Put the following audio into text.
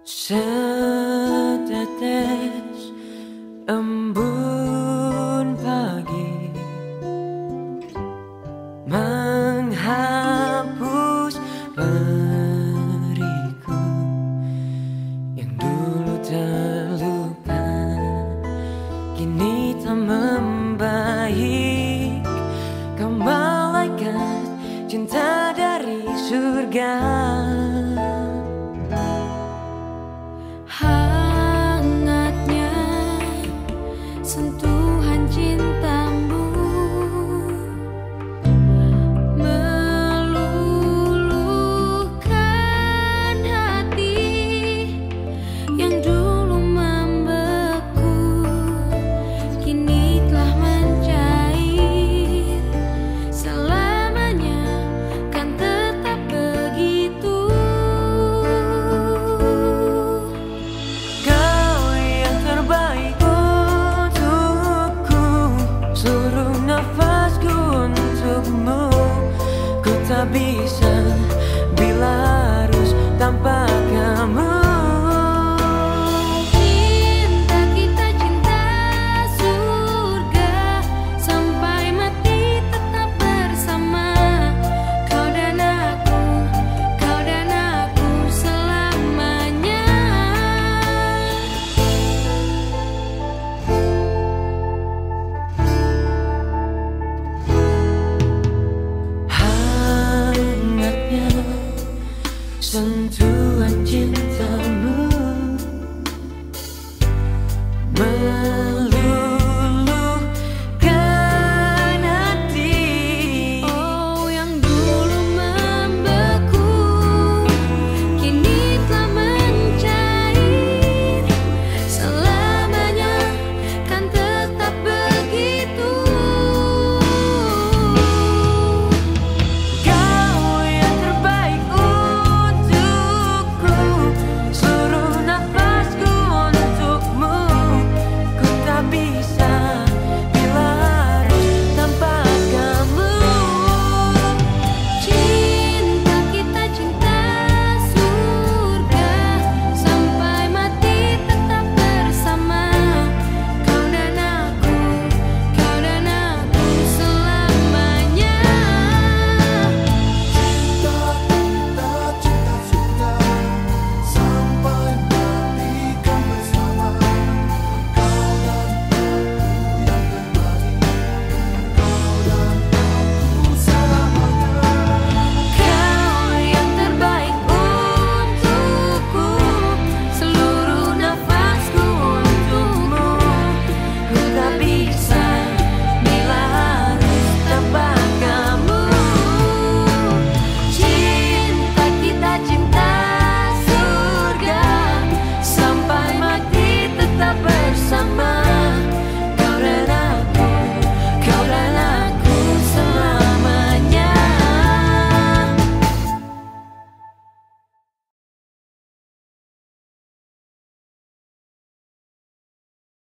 Setetes embun pagi Menghapus periku Yang dulu terluka Kini tak membaik. Kau malaikat cinta dari surga tanpa sentuhan cintamu.